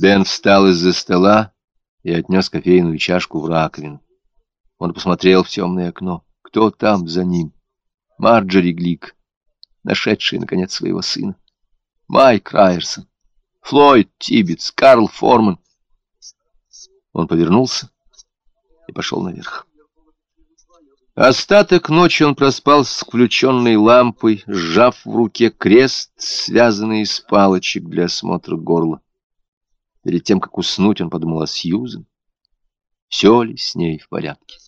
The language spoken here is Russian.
Бен встал из-за стола и отнес кофейную чашку в раковину. Он посмотрел в темное окно. Кто там за ним? Марджори Глик, нашедший, наконец, своего сына. Майк Райерсон, Флойд Тибетс, Карл Форман. Он повернулся и пошел наверх. Остаток ночи он проспал с включенной лампой, сжав в руке крест, связанный из палочек для осмотра горла. Перед тем, как уснуть, он подумал о Сьюзен. Все ли с ней в порядке?